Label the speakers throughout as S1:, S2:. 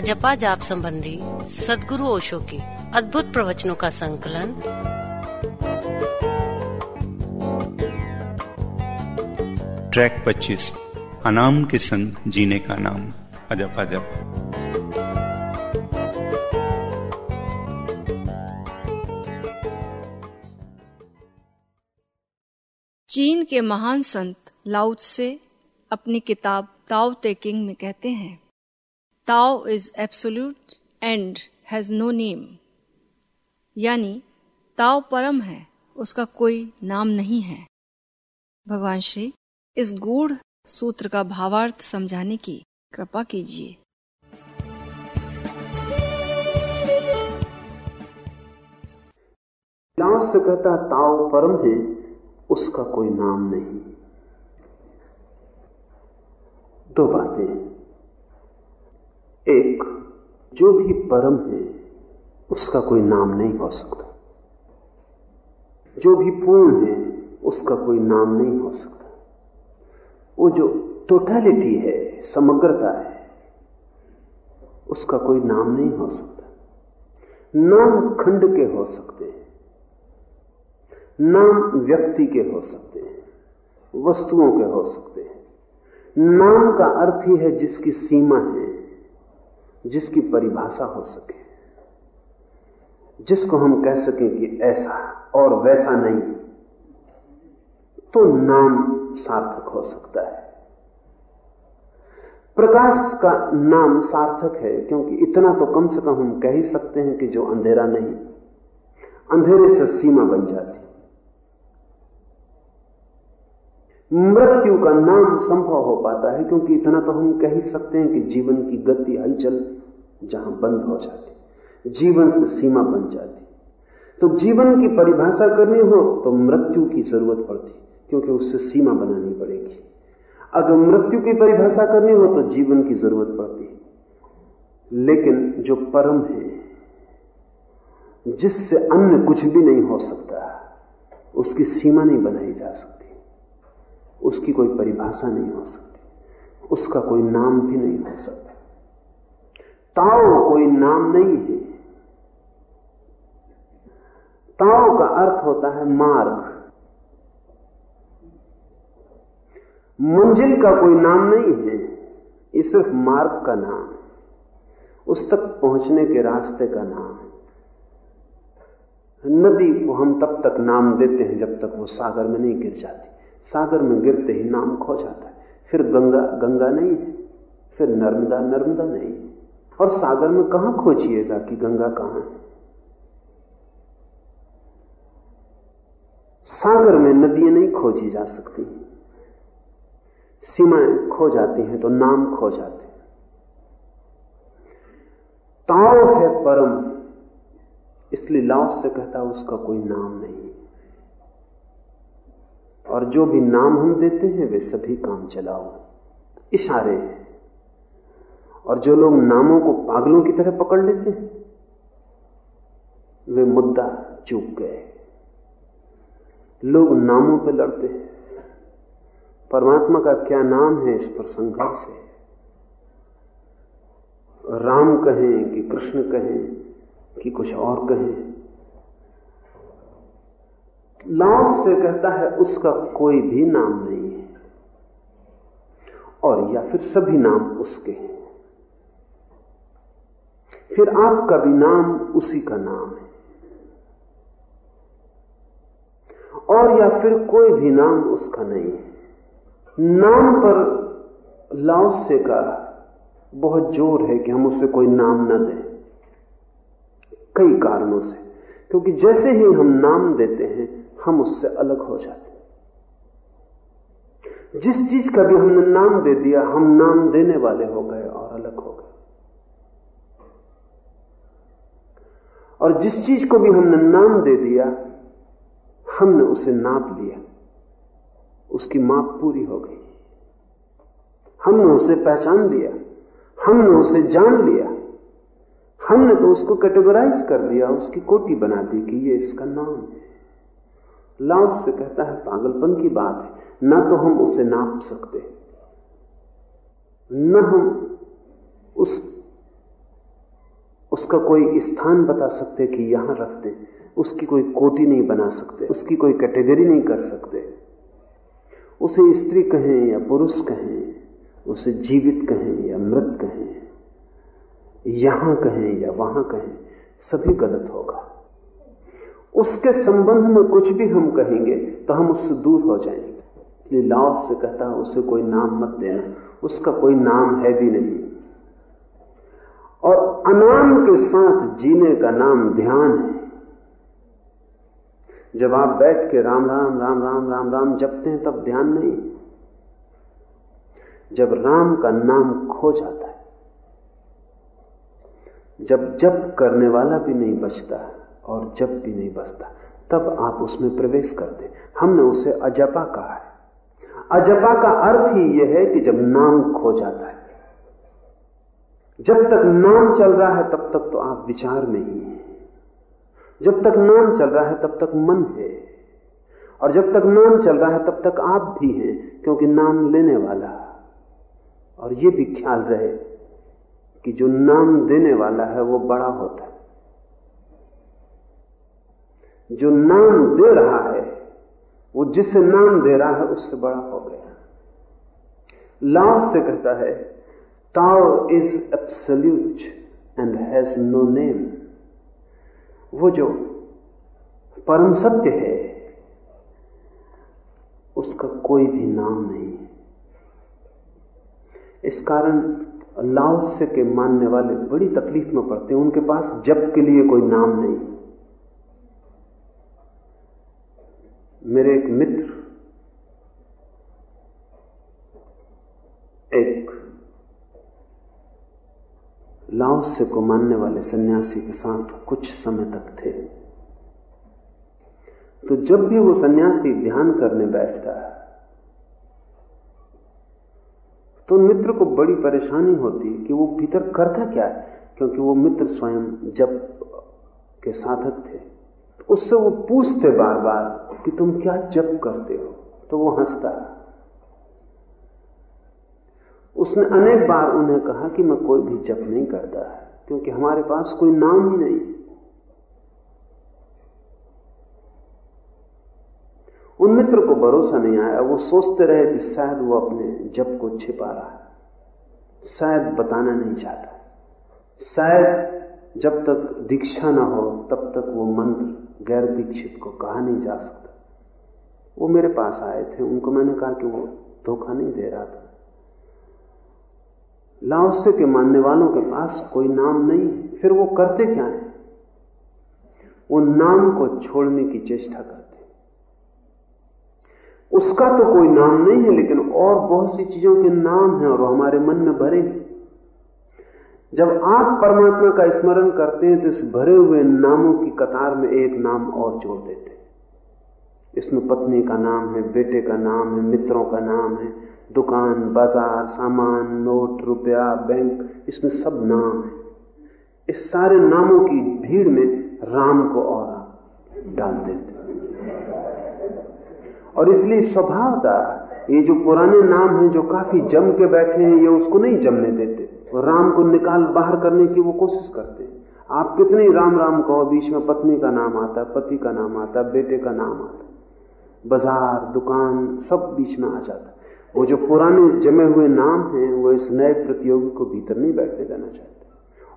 S1: अजपा जाप संबंधी सदगुरु ओशो के अद्भुत प्रवचनों का संकलन।
S2: ट्रैक 25 अनाम के संग जीने का नाम अजपा अजप
S3: चीन के महान संत लाउत से अपनी किताब ताओ ते किंग में कहते हैं Tao is absolute and has no name यानी ताओ परम है, उसका कोई नाम नहीं है। भगवान श्री, इस गूढ़ सूत्र का भावार्थ समझाने की कृपा कीजिए।
S4: से कहता ताओ परम है, उसका कोई नाम नहीं। दो बातें। एक, जो भी परम है, उसका कोई नाम नहीं हो सकता। जो भी पूर्ण है, उसका कोई नाम नहीं हो सकता। वो जो टोटलिटी है, समग्रता है, उसका कोई नाम नहीं हो सकता। नाम खंड के हो सकते हैं। नाम व्यक्ति के हो सकते हैं। वस्तुओं के हो सकते हैं। नाम का अर्थ ही है जिसकी सीमा है। जिसकी परिभाषा हो सके। जिसको हम कह सकें कि ऐसा और वैसा नहीं तो नाम सार्थक हो सकता है। प्रकाश का नाम सार्थक है, क्योंकि इतना तो कम से कम हम कह ही सकते हैं कि जो अंधेरा नहीं, अंधेरे से सीमा बन जाती। मृत्यु का नाम संभव हो पाता है, क्योंकि इतना तो हम कह ही सकते हैं कि जीवन की गति हलचल जहाँ बंद हो जाती जीवन से सीमा बन जाती तो जीवन की परिभाषा करनी हो तो मृत्यु की ज़रूरत पड़ती क्योंकि उससे सीमा बनानी पड़ेगी। अगर मृत्यु की परिभाषा करनी हो तो जीवन की ज़रूरत पड़ती लेकिन जो परम है, जिससे अन्य कुछ भी नहीं हो सकता, उसकी सीमा नहीं बनाई जा सकती। उसकी कोई परिभाषा नहीं हो सकती। उसका कोई नाम भी नहीं हो सकता। ताओ कोई नाम नहीं है। ताओ का अर्थ होता है मार्ग। मंजिल का कोई नाम नहीं है, ये सिर्फ़ मार्ग का नाम है। उस तक पहुँचने के रास्ते का नाम है। नदी को हम तब तक नाम देते हैं जब तक वो सागर में नहीं गिर जाती। सागर में गिरते ही नाम खो जाता है। फिर गंगा गंगा नहीं है, फिर नर्मदा नर्मदा नहीं है। और सागर में कहाँ खोजिएगा कि गंगा कहाँ है? सागर में नदियाँ नहीं खोजी जा सकती। सीमाएँ खो जाती हैं तो नाम खो जाते हैं। ताओ है परम, इसलिए लाओ से कहता उसका कोई नाम नहीं और जो भी नाम हम देते हैं, वे सभी काम चलाओ। इशारे हैं। और जो लोग नामों को पागलों की तरह पकड़ लेते हैं, वे मुद्दा चूक गए। लोग नामों पर लड़ते हैं। परमात्मा का क्या नाम है इस पर संघर्ष है राम कहें कि कृष्ण कहें कि कुछ और कहें लाओस से कहता है, उसका कोई भी नाम नहीं है। और या फिर सभी नाम उसके हैं। फिर आपका भी नाम उसी का नाम है। और या फिर कोई भी नाम उसका नहीं है। नाम पर लाओसे का बहुत ज़ोर है कि हम उसे कोई नाम न दें। कई कारणों से। क्योंकि जैसे ही हम नाम देते हैं हम उससे अलग हो जाते जिस चीज़ का भी हमने नाम दे दिया, हम नाम देने वाले हो गए और अलग हो गए। और जिस चीज़ को भी हमने नाम दे दिया, हमने उसे नाप लिया। उसकी माप पूरी हो गई। हमने उसे पहचान लिया। हमने उसे जान लिया। हमने तो उसको कैटेगराइज कर दिया उसकी कोटी बना दी कि ये इसका नाम है। लाउस से कहता है, पागलपन की बात है, ना तो हम उसे नाप सकते। न हम उस, उसका कोई स्थान बता सकते कि यहाँ रख उसकी कोई कोटी नहीं बना सकते, उसकी कोई कैटेगरी नहीं कर सकते। उसे स्त्री कहें या पुरुष कहें, उसे जीवित कहें या मृत कहें, यहाँ कहें या वहाँ कहें, सभी गलत होगा। उसके संबंध में कुछ भी हम कहेंगे तो हम उससे दूर हो जाएँगे। इसलिए लाओ से कहता है, उसे कोई नाम मत देना। उसका कोई नाम है भी नहीं। और अनाम के साथ जीने का नाम ध्यान है। जब आप बैठ के राम राम राम राम राम राम जपते हैं, तब ध्यान नहीं। जब राम का नाम खो जाता है, जब जप करने वाला भी नहीं बचता और जब भी नहीं बसता, तब आप उसमें प्रवेश करते। हमने उसे अजपा कहा है। अजपा का अर्थ ही यह है कि जब नाम खो जाता है, जब तक नाम चल रहा है, तब तक तो आप विचार में ही हैं। जब तक नाम चल रहा है, तब तक मन है। और जब तक नाम चल रहा है, तब तक आप भी हैं, क्योंकि नाम लेने वाला। और यह भी ख्याल रहे कि जो नाम देने वाला है, वो बड़ा होता है। जो नाम दे रहा है, वो जिसे नाम दे रहा है, उससे बड़ा हो गया। लाभ से कहता है Tao is absolute and has no name वो जो परम सत्य है, उसका कोई भी नाम नहीं है। इस कारण लाओस्य के मानने वाले बड़ी तकलीफ़ में पड़ते हैं, उनके पास जब के लिए कोई नाम नहीं। मेरे एक मित्र, एक लाओस्य को मानने वाले सन्यासी के साथ कुछ समय तक थे। तो जब भी वो सन्यासी ध्यान करने बैठता है तो उन मित्र को बड़ी परेशानी होती कि वो भीतर करता क्या है? क्योंकि वो मित्र स्वयं जब के साधक थे। उससे वो पूछते बार बार कि तुम क्या जप करते हो? तो वो हंसता उसने अनेक बार उन्हें कहा कि मैं कोई भी जप नहीं करता है, क्योंकि हमारे पास कोई नाम ही नहीं। उन मित्र को भरोसा नहीं आया, वो सोचते रहे कि शायद वो अपने जप को छिपा रहा है। शायद बताना नहीं चाहता। शायद जब तक दीक्षा ना हो, तब तक वो मंत्र गैर दीक्षित को कहा नहीं जा सकता। वो मेरे पास आए थे, उनको मैंने कहा कि वो धोखा नहीं दे रहा था। लाओसे के मानने वालों के पास कोई नाम नहीं है, फिर वो करते क्या है? वो नाम को छोड़ने की चेष्टा करते उसका तो कोई नाम नहीं है, लेकिन और बहुत सी चीज़ों के नाम हैं और हमारे मन में भरे जब आप परमात्मा का स्मरण करते हैं तो इस भरे हुए नामों की कतार में एक नाम और जोड़ देते हैं। इसमें पत्नी का नाम है, बेटे का नाम है, मित्रों का नाम है, दुकान, बाज़ार, सामान, नोट, रुपया, बैंक, इसमें सब नाम है। इस सारे नामों की भीड़ में राम को और डाल देते और इसलिए स्वभाव था, ये जो पुराने नाम हैं, जो काफ़ी जम के बैठे हैं, ये उसको नहीं जमने देते। राम को निकाल बाहर करने की वो कोशिश करते। हैं आप कितने राम राम कहो, बीच में पत्नी का नाम आता, पति का नाम आता, बेटे का नाम आता। बाज़ार, दुकान, सब बीच में आ जाता। वो जो पुराने जमे हुए नाम हैं, वो इस नए प्रतियोगी को भीतर नहीं बैठने देना चाहते।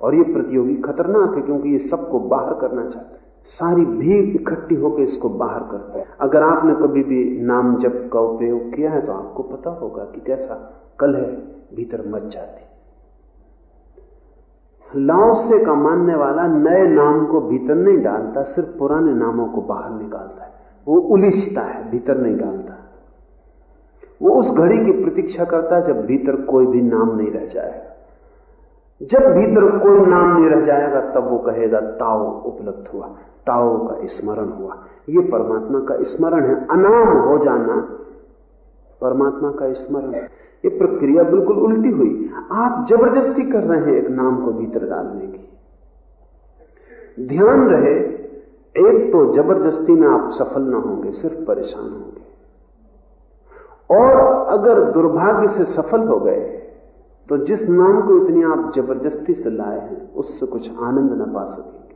S4: और ये प्रतियोगी खतरनाक है, क्योंकि ये सबको बाहर करना चाहता है। सारी भीड़ इकट्ठी होकर इसको बाहर करते हैं। अगर आपने कभी भी नाम जप का उपयोग किया है तो आपको पता होगा कि कैसा कल है भीतर मच जाती लाओसे का मानने वाला नए नाम को भीतर नहीं डालता, सिर्फ़ पुराने नामों को बाहर निकालता है। वो उलिझता है, भीतर नहीं डालता। वो उस घड़ी की प्रतीक्षा करता है जब भीतर कोई भी नाम नहीं रह जाएगा। जब भीतर कोई नाम नहीं रह जाएगा, तब वो कहेगा, ताओ उपलब्ध हुआ, ताओ का स्मरण हुआ। ये परमात्मा का स्मरण है। अनाम हो जाना परमात्मा का स्मरण। ये प्रक्रिया बिल्कुल उल्टी हुई। आप ज़बरदस्ती कर रहे हैं एक नाम को भीतर डालने की। ध्यान रहे, एक तो ज़बरदस्ती में आप सफल ना होंगे, सिर्फ़ परेशान होंगे। और अगर दुर्भाग्य से सफल हो गए तो जिस नाम को इतनी आप ज़बरदस्ती से लाए हैं, उससे कुछ आनंद ना पा सकेंगे।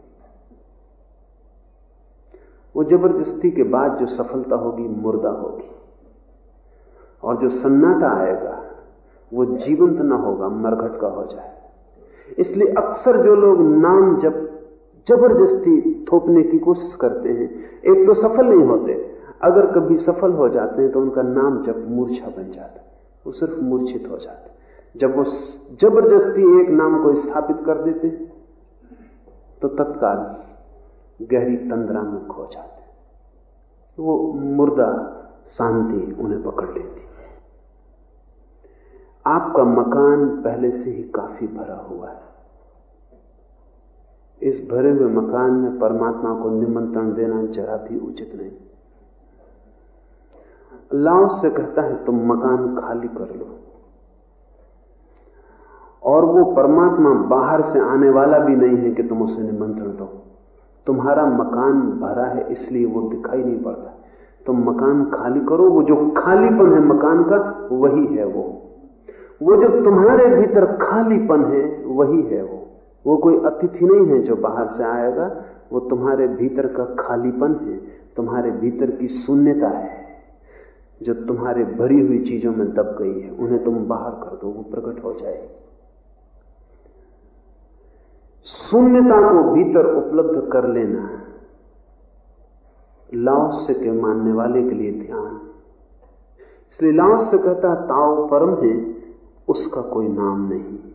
S4: वो ज़बरदस्ती के बाद जो सफलता होगी, मुर्दा होगी। और जो सन्नाटा आएगा, वो जीवंत ना होगा, मरघट का हो जाए। इसलिए अक्सर जो लोग नाम जब ज़बरदस्ती थोपने की कोशिश करते हैं, एक तो सफल नहीं होते। अगर कभी सफल हो जाते हैं तो उनका नाम जब मूर्छा बन जाता है, वो सिर्फ़ मूर्छित हो जाते जब वो ज़बरदस्ती एक नाम को स्थापित कर देते तो तत्काल गहरी तंद्रा में खो जाते वो मुर्दा शांति उन्हें पकड़ लेती आपका मकान पहले से ही काफ़ी भरा हुआ है। इस भरे हुए मकान में परमात्मा को निमंत्रण देना जरा भी उचित नहीं। लाओ से कहता है, तुम मकान खाली कर लो। और वो परमात्मा बाहर से आने वाला भी नहीं है कि तुम उसे निमंत्रण दो। तुम्हारा मकान भरा है, इसलिए वो दिखाई नहीं पड़ता। तुम मकान खाली करो, वो जो खालीपन है मकान का, वही है वो। वो जो तुम्हारे भीतर खालीपन है, वही है वो। वो कोई अतिथि नहीं है जो बाहर से आएगा, वो तुम्हारे भीतर का खालीपन है, तुम्हारे भीतर की शून्यता है। जो तुम्हारे भरी हुई चीज़ों में दब गई है, उन्हें तुम बाहर कर दो, वो प्रकट हो जाएगी। शून्यता को भीतर उपलब्ध कर लेना, लाओस्य के मानने वाले के लिए ध्यान। इसलिए लाओस्य कहता ताओ परम है उसका कोई नाम नहीं।